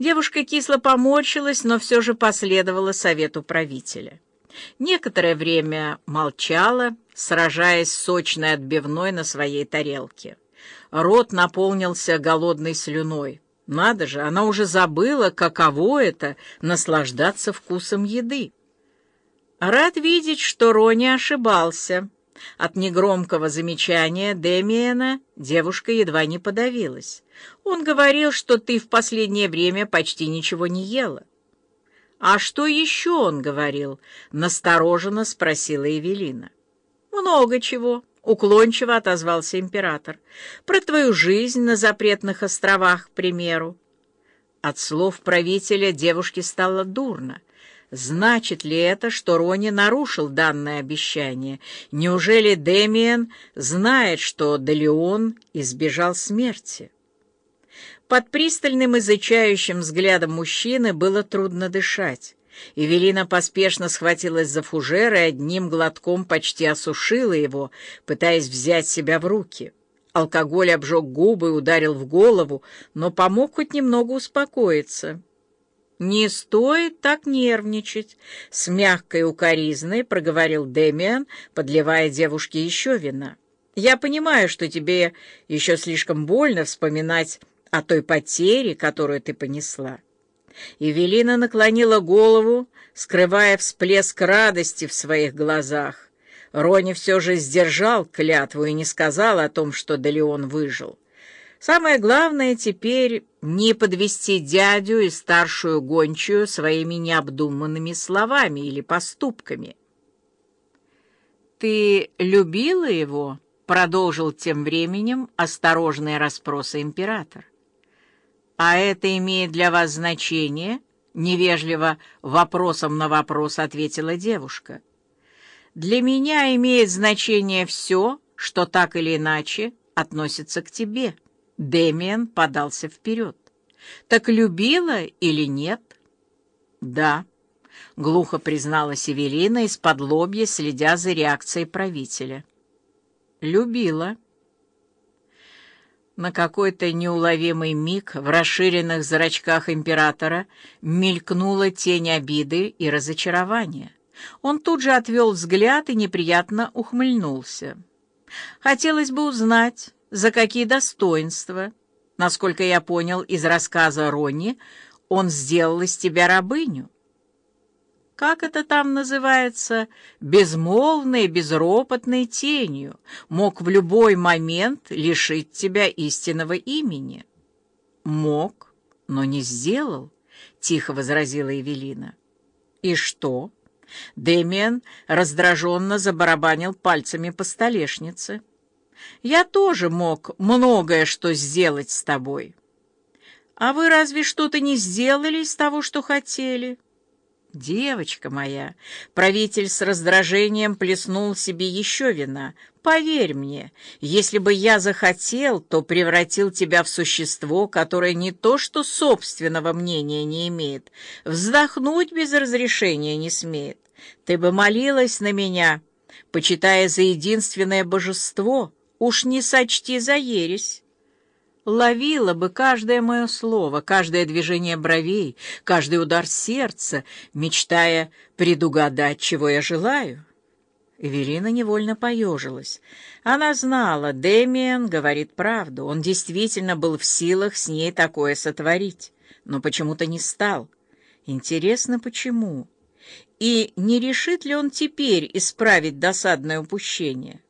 Девушка кисло поморщилась, но все же последовала совету правителя. Некоторое время молчала, сражаясь сочной отбивной на своей тарелке. Рот наполнился голодной слюной. Надо же, она уже забыла, каково это — наслаждаться вкусом еды. Рад видеть, что Рони ошибался. От негромкого замечания Демиена девушка едва не подавилась. Он говорил, что ты в последнее время почти ничего не ела. «А что еще он говорил?» — настороженно спросила Эвелина. «Много чего», — уклончиво отозвался император. «Про твою жизнь на запретных островах, к примеру». От слов правителя девушке стало дурно. Значит ли это, что Рони нарушил данное обещание? Неужели Демиан знает, что Делеон избежал смерти? Под пристальным изучающим взглядом мужчины было трудно дышать. Эвелина поспешно схватилась за фужер и одним глотком почти осушила его, пытаясь взять себя в руки. Алкоголь обжег губы и ударил в голову, но помог хоть немного успокоиться. «Не стоит так нервничать», — с мягкой укоризной проговорил Демиан, подливая девушке еще вина. «Я понимаю, что тебе еще слишком больно вспоминать о той потере, которую ты понесла». Евелина наклонила голову, скрывая всплеск радости в своих глазах. Рони все же сдержал клятву и не сказал о том, что Делеон выжил. Самое главное теперь не подвести дядю и старшую гончую своими необдуманными словами или поступками. «Ты любила его?» — продолжил тем временем осторожные расспросы император. «А это имеет для вас значение?» — невежливо вопросом на вопрос ответила девушка. «Для меня имеет значение все, что так или иначе относится к тебе». Дэмиен подался вперед. «Так любила или нет?» «Да», — глухо призналась Эвелина из-под лобья, следя за реакцией правителя. «Любила». На какой-то неуловимый миг в расширенных зрачках императора мелькнула тень обиды и разочарования. Он тут же отвел взгляд и неприятно ухмыльнулся. «Хотелось бы узнать, за какие достоинства. Насколько я понял из рассказа Ронни, он сделал из тебя рабыню. Как это там называется? Безмолвной, безропотной тенью. Мог в любой момент лишить тебя истинного имени. Мог, но не сделал, — тихо возразила Эвелина. И что? Дэмиан раздраженно забарабанил пальцами по столешнице. Я тоже мог многое что сделать с тобой. А вы разве что-то не сделали из того, что хотели? Девочка моя, правитель с раздражением плеснул себе еще вина. Поверь мне, если бы я захотел, то превратил тебя в существо, которое не то что собственного мнения не имеет, вздохнуть без разрешения не смеет. Ты бы молилась на меня, почитая за единственное божество — Уж не сочти за ересь. Ловила бы каждое мое слово, каждое движение бровей, каждый удар сердца, мечтая предугадать, чего я желаю. Эвелина невольно поежилась. Она знала, Дэмиен говорит правду. Он действительно был в силах с ней такое сотворить, но почему-то не стал. Интересно, почему? И не решит ли он теперь исправить досадное упущение?